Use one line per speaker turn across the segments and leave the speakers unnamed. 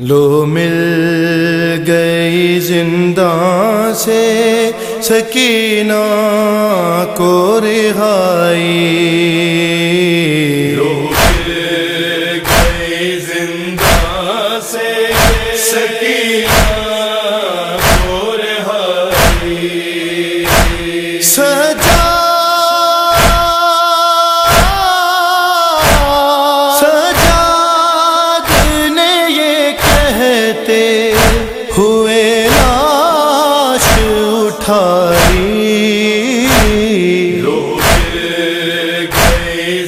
لو مل
گئی زندہ سے سکینہ کو رہائی
لو مل
گئی زندہ سے سکینہ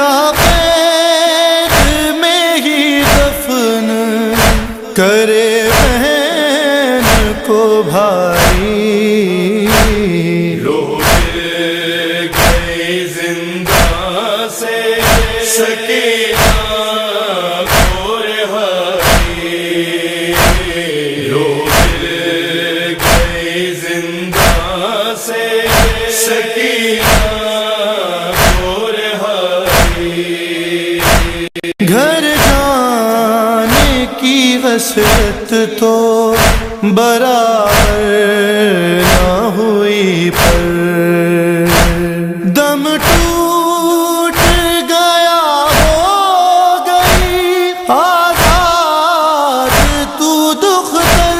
یا نصیحت تو برار نہ ہوئی پر۔ دم ٹوٹ گیا ہو گئی۔ آزاد تو دکھ در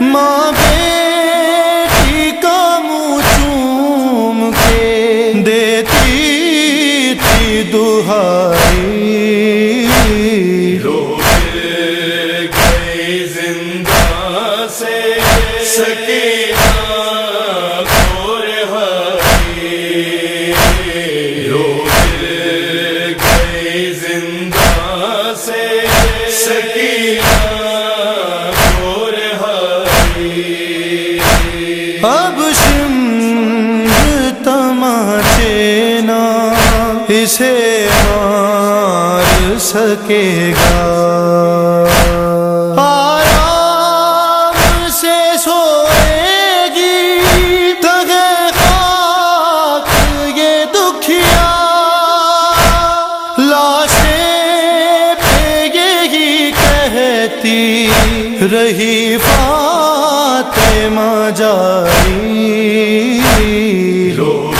ماں بیٹی کا منہ چوم کے دیتی تھی دہائی۔ اسے مار سکے گا۔ آرام سے سوئے گی۔ خاک یہ دکھیا۔ لاشیں پہ یہی کہتی رہی فاطمہ
رو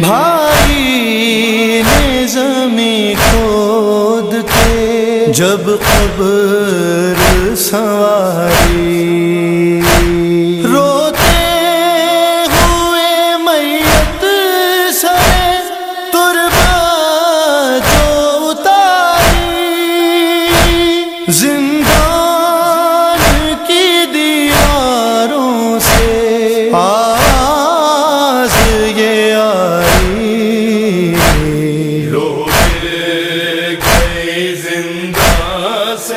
بھائی نے زمیں کھود کے جب قبر سواری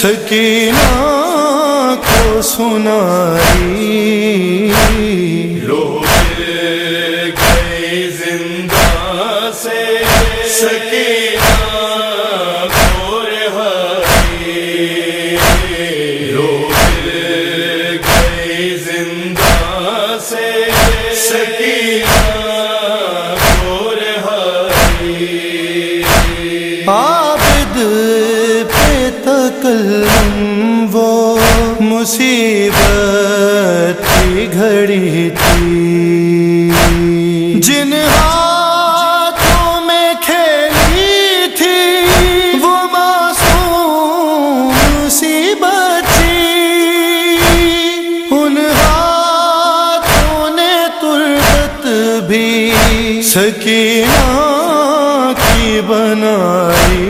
سکینہ کو
سنائی۔
لوگ گئے زندہ سے سکینہ
تکلم وہ مصیبت کی گھڑی تھی۔ جن ہاتھوں میں کھیلی تھی، وہ معصوم سی بچی۔ ان ہاتھوں نے تربت بھی سکینہ کی بنائی۔